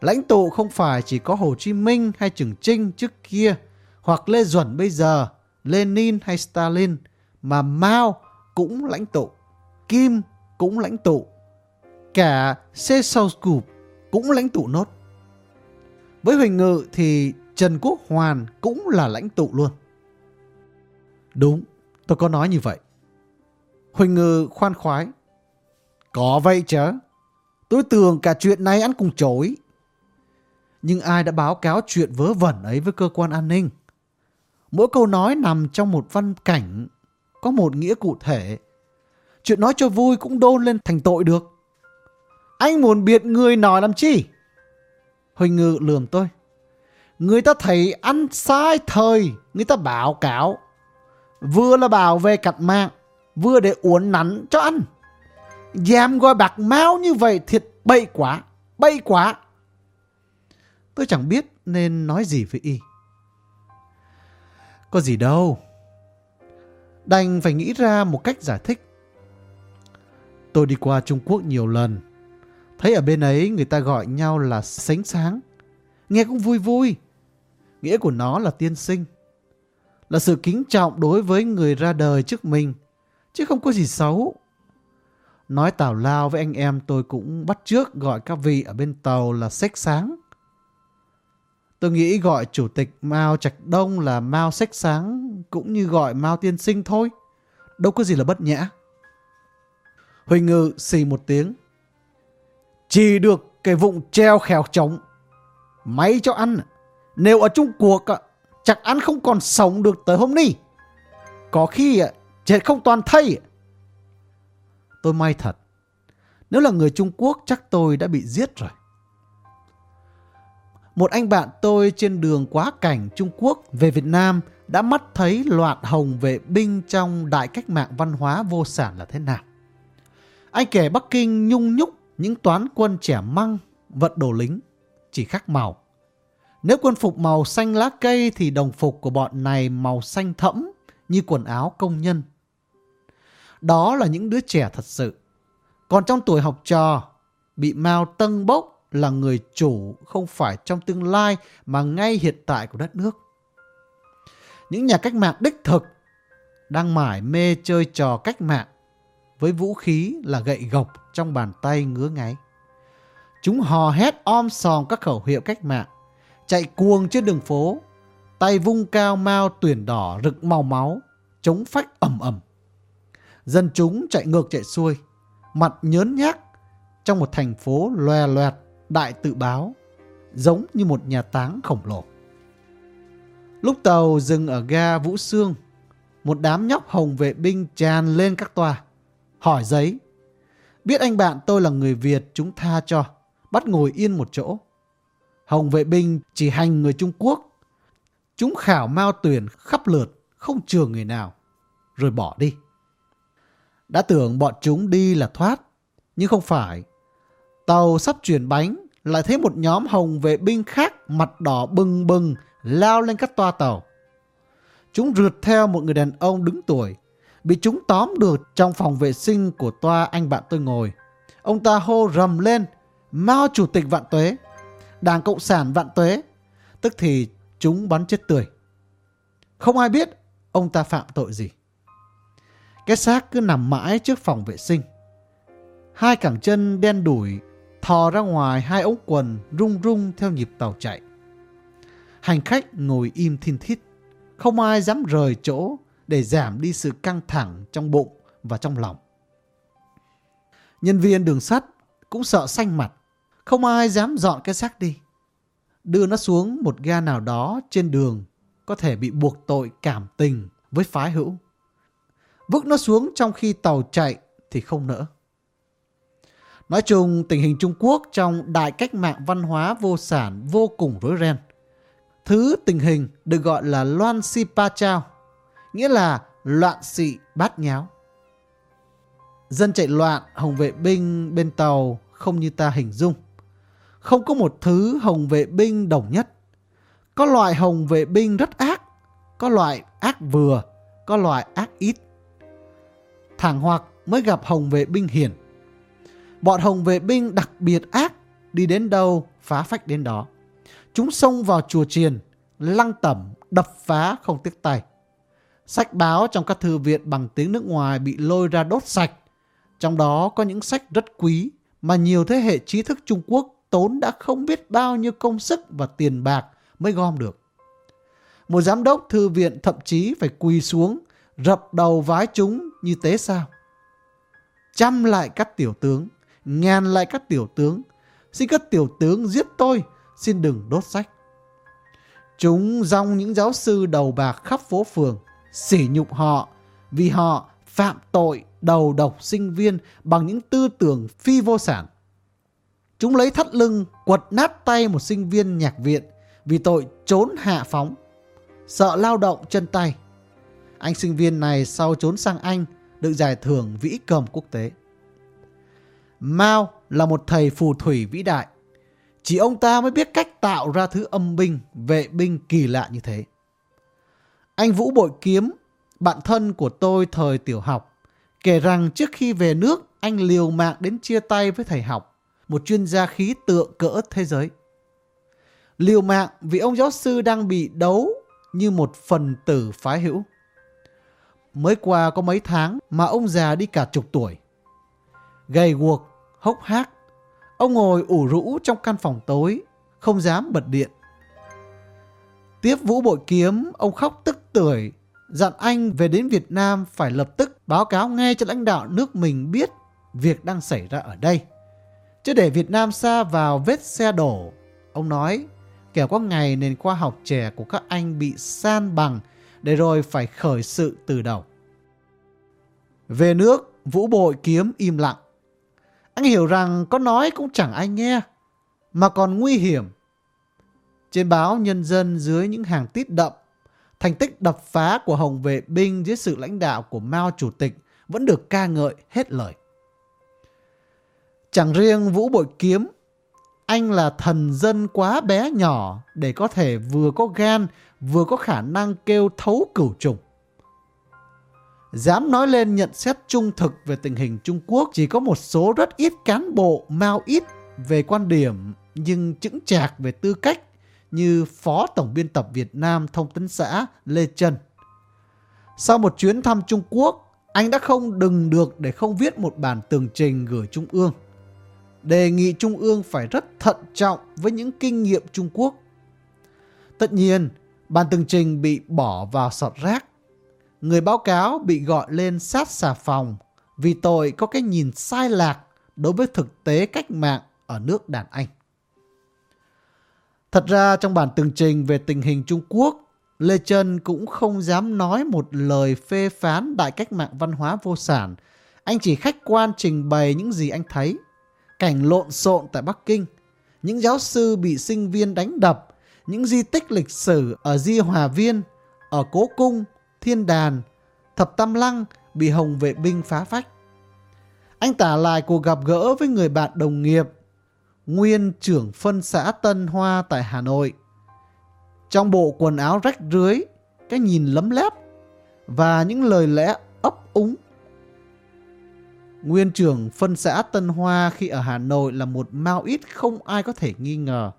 Lãnh tụ không phải chỉ có Hồ Chí Minh hay Trường Trinh trước kia, hoặc Lê Duẩn bây giờ, Lenin hay Stalin, mà Mao cũng lãnh tụ, Kim cũng lãnh tụ, cả Ceausescu cũng lãnh tụ nốt. Với Huỳnh Ngự thì Trần Quốc Hoàn cũng là lãnh tụ luôn. Đúng, tôi có nói như vậy. Huỳnh Ngự khoan khoái. Có vậy chứ. Tôi tưởng cả chuyện này ăn cùng chối. Nhưng ai đã báo cáo chuyện vớ vẩn ấy với cơ quan an ninh? Mỗi câu nói nằm trong một văn cảnh, có một nghĩa cụ thể. Chuyện nói cho vui cũng đôn lên thành tội được. Anh muốn biệt người nói làm chi? Huỳnh Ngự lườm tôi. Người ta thấy ăn sai thời, người ta báo cáo. Vừa là bảo vệ cặt mạng, vừa để uốn nắn cho ăn. Dám gọi bạc máu như vậy thiệt bậy quá, bậy quá. Tôi chẳng biết nên nói gì với y. Có gì đâu. Đành phải nghĩ ra một cách giải thích. Tôi đi qua Trung Quốc nhiều lần. Thấy ở bên ấy người ta gọi nhau là sánh sáng. Nghe cũng vui vui. Nghĩa của nó là tiên sinh. Là sự kính trọng đối với người ra đời trước mình. Chứ không có gì xấu. Nói tào lao với anh em, tôi cũng bắt trước gọi các vị ở bên tàu là sách sáng. Tôi nghĩ gọi chủ tịch Mao Trạch Đông là Mao sách sáng cũng như gọi Mao tiên sinh thôi. Đâu có gì là bất nhã. Huỳnh Ngự xì một tiếng. Chỉ được cái vụng treo khèo trống. Máy cho ăn. Nếu ở Trung Quốc chắc ăn không còn sống được tới hôm nay. Có khi chết không toàn thây. Tôi may thật. Nếu là người Trung Quốc chắc tôi đã bị giết rồi. Một anh bạn tôi trên đường quá cảnh Trung Quốc về Việt Nam đã mắt thấy loạt hồng vệ binh trong đại cách mạng văn hóa vô sản là thế nào. Anh kể Bắc Kinh nhung nhúc những toán quân trẻ măng, vận đồ lính, chỉ khác màu. Nếu quân phục màu xanh lá cây thì đồng phục của bọn này màu xanh thẫm như quần áo công nhân. Đó là những đứa trẻ thật sự. Còn trong tuổi học trò, bị Mao tân bốc là người chủ không phải trong tương lai mà ngay hiện tại của đất nước. Những nhà cách mạng đích thực đang mải mê chơi trò cách mạng với vũ khí là gậy gộc trong bàn tay ngứa ngáy. Chúng hò hét om sòm các khẩu hiệu cách mạng, chạy cuồng trên đường phố, tay vung cao mao tuyển đỏ rực màu máu, chống phách ầm ầm. Dân chúng chạy ngược chạy xuôi, mặt nhớn nhác, trong một thành phố loè loẹt đại tự báo, giống như một nhà táng khổng lồ. Lúc tàu dừng ở ga Vũ Sương, một đám nhóc hồng vệ binh tràn lên các toa, hỏi giấy. Biết anh bạn tôi là người Việt chúng tha cho, bắt ngồi yên một chỗ. Hồng vệ binh chỉ hành người Trung Quốc. Chúng khảo mao tuyển khắp lượt, không chừa người nào, rồi bỏ đi. Đã tưởng bọn chúng đi là thoát, nhưng không phải. Tàu sắp chuyển bánh, lại thấy một nhóm hồng vệ binh khác mặt đỏ bừng bừng lao lên các toa tàu. Chúng rượt theo một người đàn ông đứng tuổi, bị chúng tóm được trong phòng vệ sinh của toa anh bạn tôi ngồi. Ông ta hô rầm lên, Mao Chủ tịch Vạn Tuế, Đảng Cộng sản Vạn Tuế, tức thì chúng bắn chết tươi. Không ai biết ông ta phạm tội gì. Cái xác cứ nằm mãi trước phòng vệ sinh. Hai cẳng chân đen đủi thò ra ngoài hai ống quần rung rung theo nhịp tàu chạy. Hành khách ngồi im thiên thít, không ai dám rời chỗ để giảm đi sự căng thẳng trong bụng và trong lòng. Nhân viên đường sắt cũng sợ xanh mặt, không ai dám dọn cái xác đi. Đưa nó xuống một ga nào đó trên đường có thể bị buộc tội cảm tình với phái hữu. Vứt nó xuống trong khi tàu chạy thì không nỡ. Nói chung, tình hình Trung Quốc trong đại cách mạng văn hóa vô sản vô cùng rối ren. Thứ tình hình được gọi là loan si pa chao, nghĩa là loạn xị bát nháo. Dân chạy loạn, hồng vệ binh bên tàu không như ta hình dung. Không có một thứ hồng vệ binh đồng nhất. Có loại hồng vệ binh rất ác, có loại ác vừa, có loại ác ít. Thẳng hoặc mới gặp hồng vệ binh hiền. Bọn hồng vệ binh đặc biệt ác, đi đến đâu phá phách đến đó. Chúng xông vào chùa triền, lăng tẩm, đập phá không tiếc tay. Sách báo trong các thư viện bằng tiếng nước ngoài bị lôi ra đốt sạch. Trong đó có những sách rất quý mà nhiều thế hệ trí thức Trung Quốc tốn đã không biết bao nhiêu công sức và tiền bạc mới gom được. Một giám đốc thư viện thậm chí phải quỳ xuống, rập đầu vái chúng như thế sao. Chăm lại các tiểu tướng, ngàn lại các tiểu tướng, xin các tiểu tướng giết tôi, xin đừng đốt sách. Chúng rong những giáo sư đầu bạc khắp phố phường, sỉ nhục họ vì họ phạm tội đầu độc sinh viên bằng những tư tưởng phi vô sản. Chúng lấy thắt lưng quật nát tay một sinh viên nhạc viện vì tội trốn hạ phóng, sợ lao động chân tay. Anh sinh viên này sau trốn sang Anh được giải thưởng vĩ cầm quốc tế. Mao là một thầy phù thủy vĩ đại. Chỉ ông ta mới biết cách tạo ra thứ âm binh, vệ binh kỳ lạ như thế. Anh Vũ Bội Kiếm, bạn thân của tôi thời tiểu học, kể rằng trước khi về nước, anh liều mạng đến chia tay với thầy học, một chuyên gia khí tượng cỡ thế giới. Liều mạng vì ông giáo sư đang bị đấu như một phần tử phái hữu. Mới qua có mấy tháng mà ông già đi cả chục tuổi. Gầy guộc, hốc hác, ông ngồi ủ rũ trong căn phòng tối, không dám bật điện. Tiếp Vũ Bội Kiếm, ông khóc tức tưởi, dặn anh về đến Việt Nam phải lập tức báo cáo ngay cho lãnh đạo nước mình biết việc đang xảy ra ở đây. Chứ để Việt Nam xa vào vết xe đổ, ông nói, kẻo có ngày nền khoa học trẻ của các anh bị san bằng để rồi phải khởi sự từ đầu. Về nước, Vũ Bội Kiếm im lặng. Anh hiểu rằng có nói cũng chẳng ai nghe, mà còn nguy hiểm trên báo Nhân dân dưới những hàng tít đậm, thành tích đập phá của Hồng vệ binh dưới sự lãnh đạo của Mao Chủ tịch vẫn được ca ngợi hết lời. Chẳng riêng Vũ Bội Kiếm, anh là thần dân quá bé nhỏ để có thể vừa có gan vừa có khả năng kêu thấu cửu trùng. Dám nói lên nhận xét trung thực về tình hình Trung Quốc chỉ có một số rất ít cán bộ Mao ít về quan điểm nhưng chững chạc về tư cách như Phó Tổng biên tập Việt Nam Thông tấn xã Lê Trân. Sau một chuyến thăm Trung Quốc, anh đã không đừng được để không viết một bản tường trình gửi Trung ương. Đề nghị Trung ương phải rất thận trọng với những kinh nghiệm Trung Quốc. Tất nhiên, bản tường trình bị bỏ vào sọt rác. Người báo cáo bị gọi lên sát xà phòng vì tội có cái nhìn sai lạc đối với thực tế cách mạng ở nước đàn Anh. Thật ra trong bản tường trình về tình hình Trung Quốc, Lê Trân cũng không dám nói một lời phê phán đại cách mạng văn hóa vô sản. Anh chỉ khách quan trình bày những gì anh thấy. Cảnh lộn xộn tại Bắc Kinh, những giáo sư bị sinh viên đánh đập, những di tích lịch sử ở Di Hòa Viên, ở Cố Cung, Thiên Đàn, Thập Tam Lăng bị Hồng vệ binh phá phách. Anh tả lại cuộc gặp gỡ với người bạn đồng nghiệp, nguyên trưởng phân xã Tân Hoa tại Hà Nội. Trong bộ quần áo rách rưới, cái nhìn lấm lép và những lời lẽ ấp úng. Nguyên trưởng phân xã Tân Hoa khi ở Hà Nội là một mao ít không ai có thể nghi ngờ.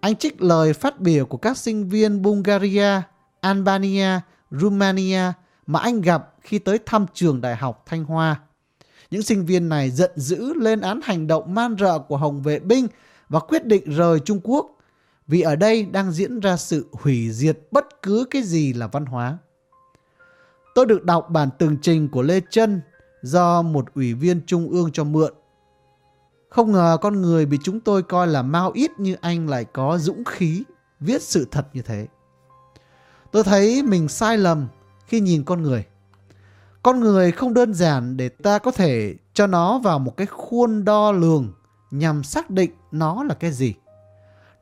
Anh trích lời phát biểu của các sinh viên Bulgaria, Albania, Romania mà anh gặp khi tới thăm trường đại học Thanh Hoa. Những sinh viên này giận dữ lên án hành động man rợ của Hồng vệ binh và quyết định rời Trung Quốc vì ở đây đang diễn ra sự hủy diệt bất cứ cái gì là văn hóa. Tôi được đọc bản tường trình của Lê Trân do một ủy viên trung ương cho mượn. Không ngờ con người bị chúng tôi coi là mau ít như anh lại có dũng khí viết sự thật như thế. Tôi thấy mình sai lầm khi nhìn con người. Con người không đơn giản để ta có thể cho nó vào một cái khuôn đo lường nhằm xác định nó là cái gì.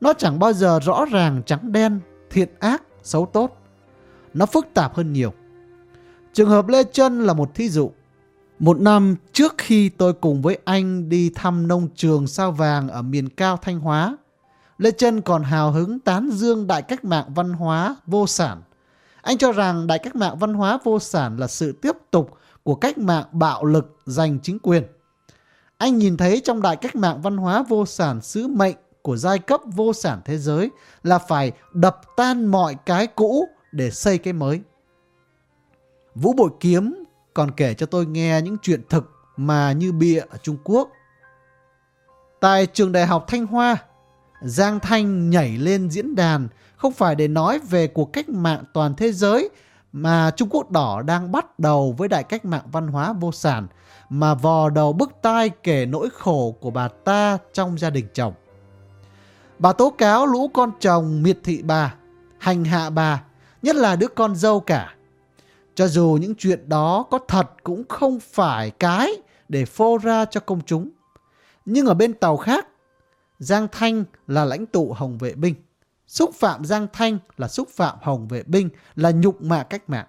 Nó chẳng bao giờ rõ ràng trắng đen, thiện ác, xấu tốt. Nó phức tạp hơn nhiều. Trường hợp Lê Trân là một thí dụ. Một năm trước khi tôi cùng với anh đi thăm nông trường sao vàng ở miền cao Thanh Hóa, Lê Trân còn hào hứng tán dương đại cách mạng văn hóa vô sản. Anh cho rằng đại cách mạng văn hóa vô sản là sự tiếp tục của cách mạng bạo lực giành chính quyền. Anh nhìn thấy trong đại cách mạng văn hóa vô sản sứ mệnh của giai cấp vô sản thế giới là phải đập tan mọi cái cũ để xây cái mới. Vũ Bội Kiếm còn kể cho tôi nghe những chuyện thực mà như bịa ở Trung Quốc. Tại trường đại học Thanh Hoa, Giang Thanh nhảy lên diễn đàn không phải để nói về cuộc cách mạng toàn thế giới mà Trung Quốc đỏ đang bắt đầu với đại cách mạng văn hóa vô sản mà vò đầu bức tai kể nỗi khổ của bà ta trong gia đình chồng. Bà tố cáo lũ con chồng miệt thị bà, hành hạ bà, nhất là đứa con dâu cả. Cho dù những chuyện đó có thật cũng không phải cái để phô ra cho công chúng. Nhưng ở bên tàu khác, Giang Thanh là lãnh tụ Hồng Vệ Binh. Xúc phạm Giang Thanh là xúc phạm Hồng Vệ Binh, là nhục mạ cách mạng.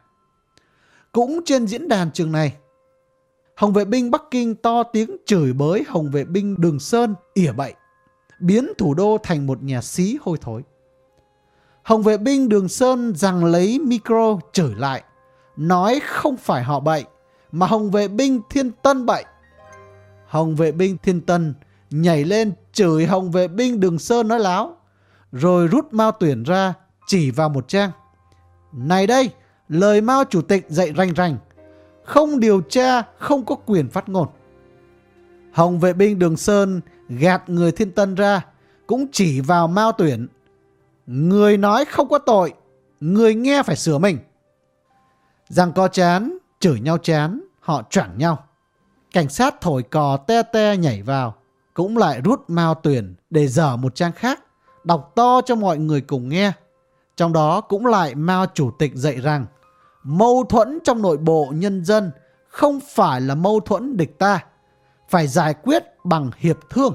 Cũng trên diễn đàn trường này, Hồng Vệ Binh Bắc Kinh to tiếng chửi bới Hồng Vệ Binh Đường Sơn ỉa bậy biến thủ đô thành một nhà xí hôi thối. Hồng vệ binh Đường Sơn rằng lấy micro chửi lại, nói không phải họ bậy, mà Hồng vệ binh Thiên Tân bậy. Hồng vệ binh Thiên Tân nhảy lên chửi Hồng vệ binh Đường Sơn nói láo, rồi rút mao tuyển ra chỉ vào một trang. Này đây, lời mao chủ tịch dạy rành rành, không điều tra, không có quyền phát ngôn. Hồng vệ binh Đường Sơn gạt người thiên tân ra, cũng chỉ vào mao tuyển. Người nói không có tội, người nghe phải sửa mình. Rằng có chán, chửi nhau chán, họ choảng nhau. Cảnh sát thổi cò te te nhảy vào, cũng lại rút mao tuyển để dở một trang khác, đọc to cho mọi người cùng nghe. Trong đó cũng lại Mao Chủ tịch dạy rằng mâu thuẫn trong nội bộ nhân dân không phải là mâu thuẫn địch ta, phải giải quyết bằng hiệp thương.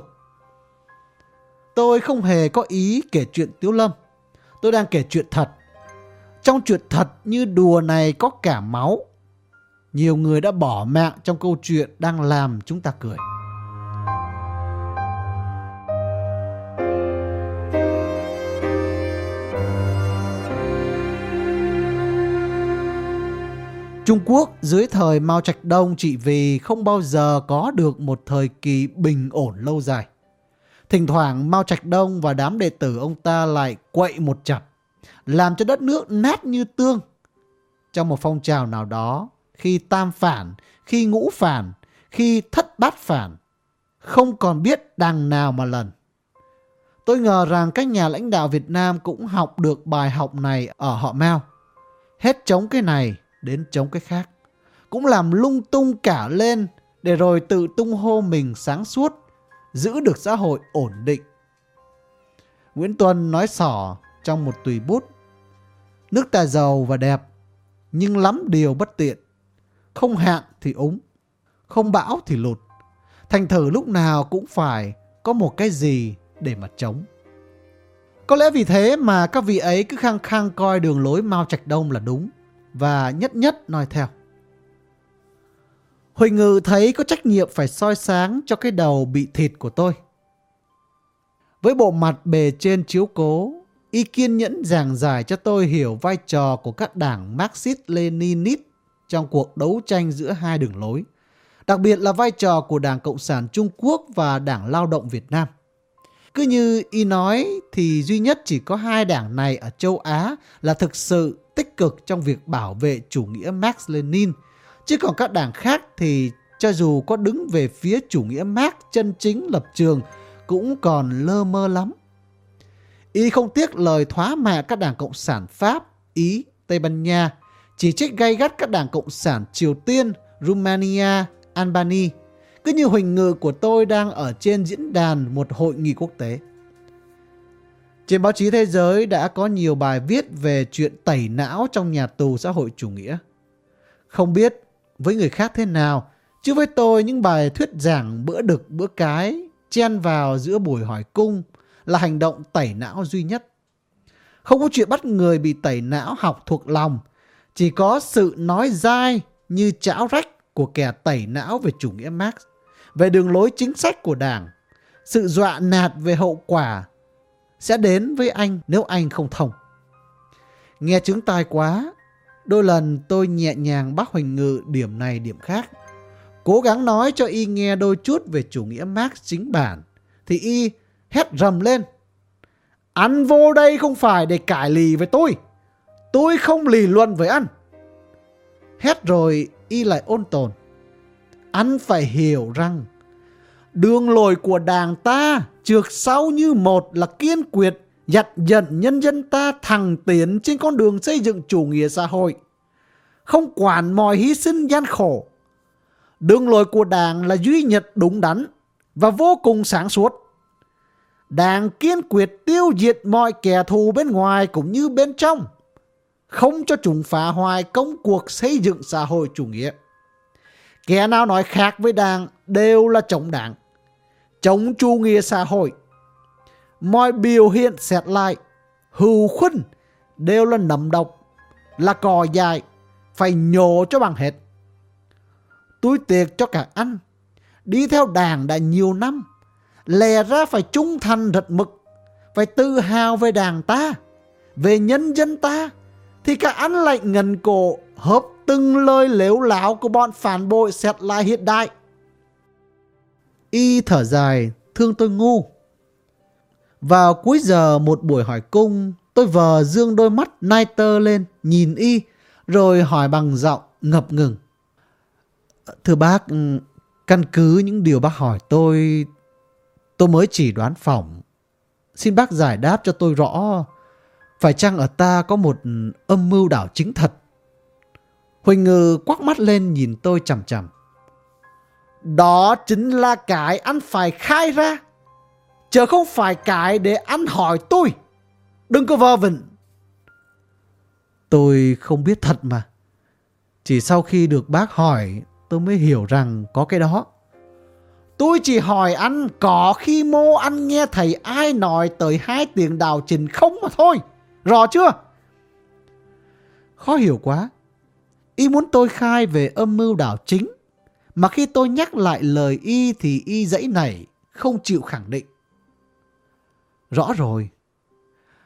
Tôi không hề có ý kể chuyện Tiếu Lâm. Tôi đang kể chuyện thật. Trong chuyện thật như đùa này có cả máu. Nhiều người đã bỏ mạng trong câu chuyện đang làm chúng ta cười. Trung Quốc dưới thời Mao Trạch Đông chỉ vì không bao giờ có được một thời kỳ bình ổn lâu dài. Thỉnh thoảng Mao Trạch Đông và đám đệ tử ông ta lại quậy một chập, làm cho đất nước nát như tương. Trong một phong trào nào đó, khi tam phản, khi ngũ phản, khi thất bát phản, không còn biết đằng nào mà lần. Tôi ngờ rằng các nhà lãnh đạo Việt Nam cũng học được bài học này ở họ Mao. Hết chống cái này đến chống cái khác. Cũng làm lung tung cả lên để rồi tự tung hô mình sáng suốt, giữ được xã hội ổn định. Nguyễn Tuân nói sỏ trong một tùy bút. Nước ta giàu và đẹp, nhưng lắm điều bất tiện. Không hạn thì úng, không bão thì lụt. Thành thử lúc nào cũng phải có một cái gì để mà chống. Có lẽ vì thế mà các vị ấy cứ khăng khăng coi đường lối Mao Trạch Đông là đúng và nhất nhất nói theo. Huỳnh Ngự thấy có trách nhiệm phải soi sáng cho cái đầu bị thịt của tôi. Với bộ mặt bề trên chiếu cố, y kiên nhẫn giảng giải cho tôi hiểu vai trò của các đảng Marxist-Leninist trong cuộc đấu tranh giữa hai đường lối, đặc biệt là vai trò của Đảng Cộng sản Trung Quốc và Đảng Lao động Việt Nam. Cứ như y nói thì duy nhất chỉ có hai đảng này ở châu Á là thực sự tích cực trong việc bảo vệ chủ nghĩa Marx Lenin, chứ còn các đảng khác thì cho dù có đứng về phía chủ nghĩa Marx chân chính lập trường cũng còn lơ mơ lắm. Y không tiếc lời thoá mạ các đảng Cộng sản Pháp, Ý, Tây Ban Nha, chỉ trích gay gắt các đảng Cộng sản Triều Tiên, Romania, Albania, cứ như huỳnh ngự của tôi đang ở trên diễn đàn một hội nghị quốc tế. Trên báo chí thế giới đã có nhiều bài viết về chuyện tẩy não trong nhà tù xã hội chủ nghĩa. Không biết với người khác thế nào, chứ với tôi những bài thuyết giảng bữa đực bữa cái chen vào giữa buổi hỏi cung là hành động tẩy não duy nhất. Không có chuyện bắt người bị tẩy não học thuộc lòng, chỉ có sự nói dai như chảo rách của kẻ tẩy não về chủ nghĩa Marx, về đường lối chính sách của đảng, sự dọa nạt về hậu quả sẽ đến với anh nếu anh không thông. Nghe chứng tai quá, đôi lần tôi nhẹ nhàng bác Huỳnh Ngự điểm này điểm khác. Cố gắng nói cho y nghe đôi chút về chủ nghĩa Marx chính bản, thì y hét rầm lên. ăn vô đây không phải để cải lì với tôi. Tôi không lì luận với ăn. Hét rồi y lại ôn tồn. Anh phải hiểu rằng đường lối của đảng ta trượt sau như một là kiên quyết dặn dần nhân dân ta thẳng tiến trên con đường xây dựng chủ nghĩa xã hội. Không quản mọi hy sinh gian khổ. Đường lối của đảng là duy nhất đúng đắn và vô cùng sáng suốt. Đảng kiên quyết tiêu diệt mọi kẻ thù bên ngoài cũng như bên trong, không cho chúng phá hoại công cuộc xây dựng xã hội chủ nghĩa. Kẻ nào nói khác với đảng đều là chống đảng, chống chủ nghĩa xã hội. Mọi biểu hiện xét lại, hưu khuân đều là nấm độc, là cò dài, phải nhổ cho bằng hết. Tôi tiệc cho cả anh, đi theo đảng đã nhiều năm, lè ra phải trung thành rật mực, phải tự hào về đảng ta, về nhân dân ta, thì cả anh lại ngần cổ hớp từng lời lếu láo của bọn phản bội xét lại hiện đại. Y thở dài, thương tôi ngu. Vào cuối giờ một buổi hỏi cung, tôi vờ dương đôi mắt nai tơ lên, nhìn Y, rồi hỏi bằng giọng ngập ngừng. Thưa bác, căn cứ những điều bác hỏi tôi, tôi mới chỉ đoán phỏng. Xin bác giải đáp cho tôi rõ, phải chăng ở ta có một âm mưu đảo chính thật? Huỳnh Ngư quắc mắt lên nhìn tôi chằm chằm. Đó chính là cái anh phải khai ra. Chứ không phải cái để anh hỏi tôi. Đừng có vơ vẩn. Tôi không biết thật mà. Chỉ sau khi được bác hỏi tôi mới hiểu rằng có cái đó. Tôi chỉ hỏi anh có khi mô anh nghe thầy ai nói tới hai tiếng đào trình không mà thôi. Rõ chưa? Khó hiểu quá. Y muốn tôi khai về âm mưu đảo chính. Mà khi tôi nhắc lại lời Y thì Y dãy này không chịu khẳng định. Rõ rồi.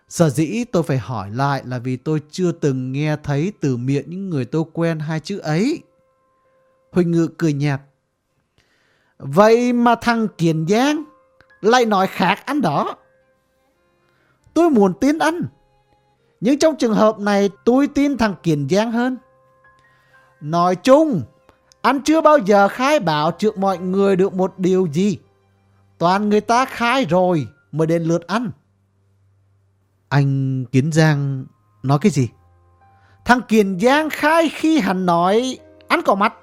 Sở dĩ tôi phải hỏi lại là vì tôi chưa từng nghe thấy từ miệng những người tôi quen hai chữ ấy. Huỳnh Ngự cười nhạt. Vậy mà thằng Kiền Giang lại nói khác anh đó. Tôi muốn tin anh. Nhưng trong trường hợp này tôi tin thằng Kiền Giang hơn. Nói chung, anh chưa bao giờ khai bảo trước mọi người được một điều gì. Toàn người ta khai rồi mới đến lượt anh. Anh Kiến Giang nói cái gì? Thằng Kiền Giang khai khi hắn nói anh có mặt.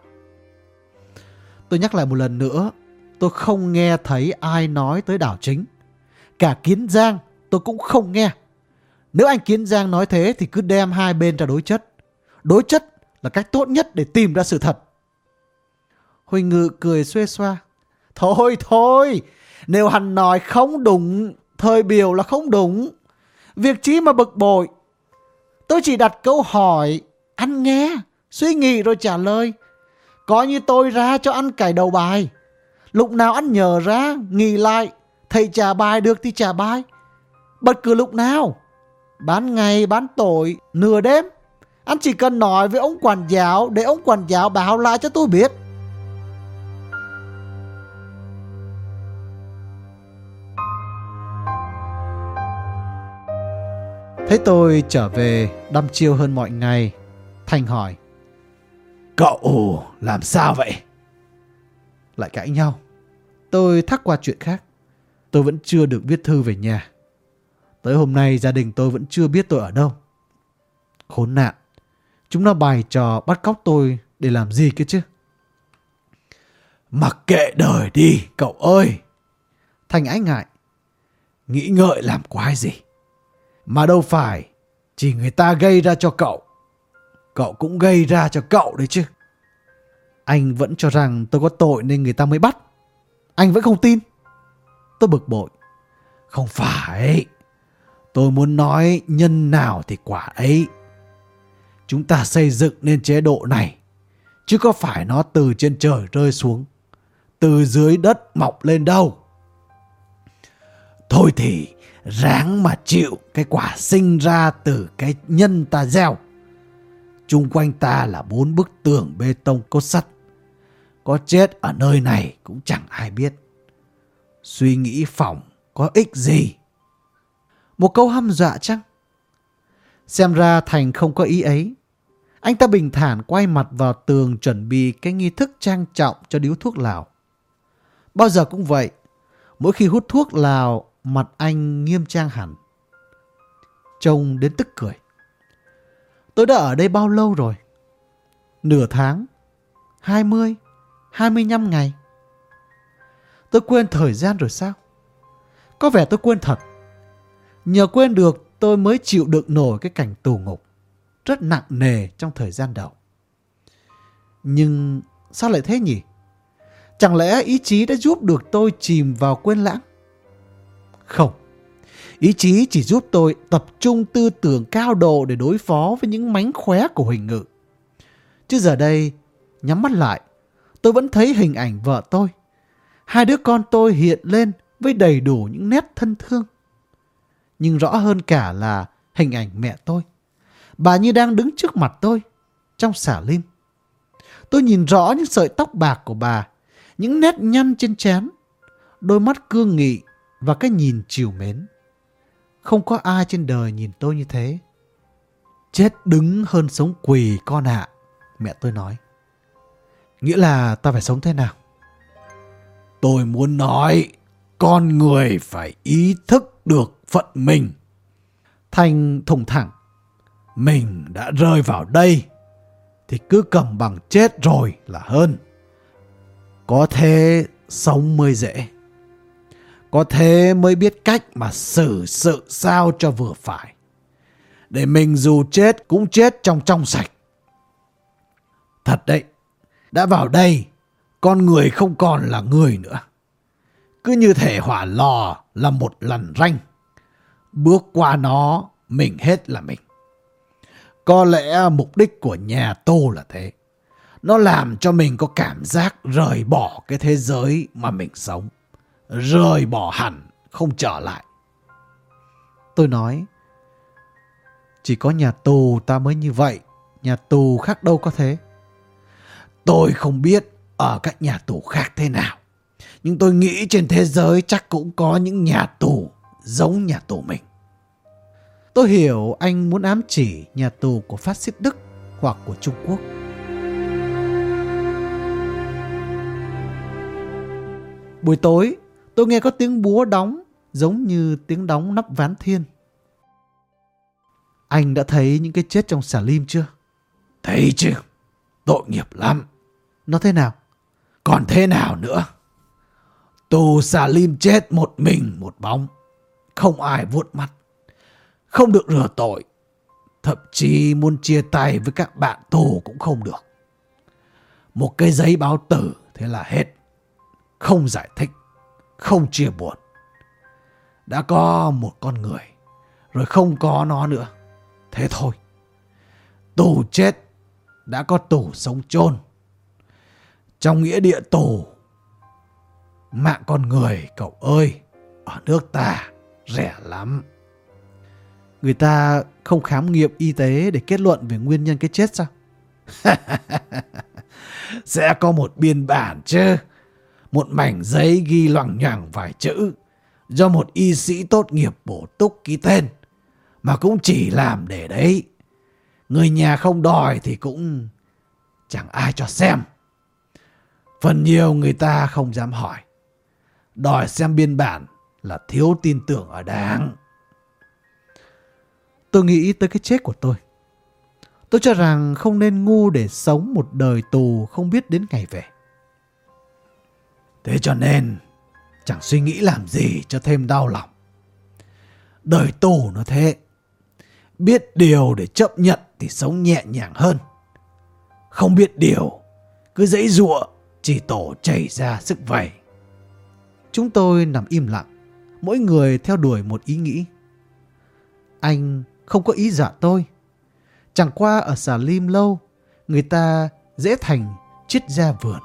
Tôi nhắc lại một lần nữa, tôi không nghe thấy ai nói tới đảo chính. Cả Kiến Giang tôi cũng không nghe. Nếu anh Kiến Giang nói thế thì cứ đem hai bên ra đối chất. Đối chất là cách tốt nhất để tìm ra sự thật. Huỳnh Ngự cười xuê xoa. Thôi thôi, nếu hắn nói không đúng, thời biểu là không đúng. Việc chí mà bực bội. Tôi chỉ đặt câu hỏi, anh nghe, suy nghĩ rồi trả lời. Có như tôi ra cho anh cải đầu bài. Lúc nào anh nhờ ra, nghỉ lại, thầy trả bài được thì trả bài. Bất cứ lúc nào, bán ngày, bán tội, nửa đêm. Anh chỉ cần nói với ông quản giáo để ông quản giáo báo lại cho tôi biết. Thấy tôi trở về đăm chiêu hơn mọi ngày, Thành hỏi. Cậu làm sao vậy? Lại cãi nhau. Tôi thắc qua chuyện khác. Tôi vẫn chưa được viết thư về nhà. Tới hôm nay gia đình tôi vẫn chưa biết tôi ở đâu. Khốn nạn. Chúng nó bày trò bắt cóc tôi để làm gì kia chứ? Mặc kệ đời đi, cậu ơi. Thành ái ngại. Nghĩ ngợi làm quái gì? Mà đâu phải, chỉ người ta gây ra cho cậu. Cậu cũng gây ra cho cậu đấy chứ. Anh vẫn cho rằng tôi có tội nên người ta mới bắt. Anh vẫn không tin. Tôi bực bội. Không phải. Tôi muốn nói nhân nào thì quả ấy. Chúng ta xây dựng nên chế độ này. Chứ có phải nó từ trên trời rơi xuống. Từ dưới đất mọc lên đâu. Thôi thì, ráng mà chịu cái quả sinh ra từ cái nhân ta gieo. Trung quanh ta là bốn bức tường bê tông cốt sắt. Có chết ở nơi này cũng chẳng ai biết. Suy nghĩ phỏng có ích gì? Một câu hăm dọa chăng? Xem ra Thành không có ý ấy. Anh ta bình thản quay mặt vào tường chuẩn bị cái nghi thức trang trọng cho điếu thuốc lào. Bao giờ cũng vậy. Mỗi khi hút thuốc lào, mặt anh nghiêm trang hẳn. Trông đến tức cười. Tôi đã ở đây bao lâu rồi? Nửa tháng? 20? 25 ngày? Tôi quên thời gian rồi sao? Có vẻ tôi quên thật. Nhờ quên được tôi mới chịu được nổi cái cảnh tù ngục. Rất nặng nề trong thời gian đầu. Nhưng sao lại thế nhỉ? Chẳng lẽ ý chí đã giúp được tôi chìm vào quên lãng? Không. Ý chí chỉ giúp tôi tập trung tư tưởng cao độ để đối phó với những mánh khóe của Huỳnh Ngự. Chứ giờ đây, nhắm mắt lại, tôi vẫn thấy hình ảnh vợ tôi. Hai đứa con tôi hiện lên với đầy đủ những nét thân thương. Nhưng rõ hơn cả là hình ảnh mẹ tôi. Bà như đang đứng trước mặt tôi, trong xả lim. Tôi nhìn rõ những sợi tóc bạc của bà, những nét nhăn trên trán, đôi mắt cương nghị và cái nhìn chiều mến. Không có ai trên đời nhìn tôi như thế. Chết đứng hơn sống quỳ con ạ, mẹ tôi nói. Nghĩa là ta phải sống thế nào? Tôi muốn nói, con người phải ý thức được phận mình. Thành thùng thẳng. Mình đã rơi vào đây, thì cứ cầm bằng chết rồi là hơn. Có thế sống mới dễ. Có thế mới biết cách mà xử sự sao cho vừa phải. Để mình dù chết cũng chết trong trong sạch. Thật đấy, đã vào đây, con người không còn là người nữa. Cứ như thể hỏa lò là một lần ranh. Bước qua nó, mình hết là mình. Có lẽ mục đích của nhà tô là thế. Nó làm cho mình có cảm giác rời bỏ cái thế giới mà mình sống rời bỏ hẳn, không trở lại. Tôi nói, chỉ có nhà tù ta mới như vậy, nhà tù khác đâu có thế. Tôi không biết ở các nhà tù khác thế nào, nhưng tôi nghĩ trên thế giới chắc cũng có những nhà tù giống nhà tù mình. Tôi hiểu anh muốn ám chỉ nhà tù của phát xít Đức hoặc của Trung Quốc. Buổi tối, Tôi nghe có tiếng búa đóng giống như tiếng đóng nắp ván thiên. Anh đã thấy những cái chết trong xà lim chưa? Thấy chứ. Tội nghiệp lắm. Nó thế nào? Còn thế nào nữa? Tù Salim chết một mình một bóng. Không ai vuốt mắt. Không được rửa tội. Thậm chí muốn chia tay với các bạn tù cũng không được. Một cái giấy báo tử thế là hết. Không giải thích. Không chia buồn. Đã có một con người. Rồi không có nó nữa. Thế thôi. Tù chết. Đã có tù sống chôn Trong nghĩa địa tù Mạng con người cậu ơi, ở nước ta rẻ lắm. Người ta không khám nghiệm y tế để kết luận về nguyên nhân cái chết sao? Sẽ có một biên bản chứ. Một mảnh giấy ghi loằng nhoảng vài chữ do một y sĩ tốt nghiệp bổ túc ký tên, mà cũng chỉ làm để đấy. Người nhà không đòi thì cũng chẳng ai cho xem. Phần nhiều người ta không dám hỏi đòi xem biên bản là thiếu tin tưởng ở đảng. Tôi nghĩ tới cái chết của tôi. Tôi cho rằng không nên ngu để sống một đời tù không biết đến ngày về. Thế cho nên chẳng suy nghĩ làm gì cho thêm đau lòng. Đời tù nó thế. Biết điều để chấp nhận thì sống nhẹ nhàng hơn. Không biết điều, cứ dãy ruộng chỉ tổ chảy ra sức vầy. Chúng tôi nằm im lặng, mỗi người theo đuổi một ý nghĩ. Anh không có ý dọa tôi. Chẳng qua ở xà lim lâu, người ta dễ thành triết gia vườn.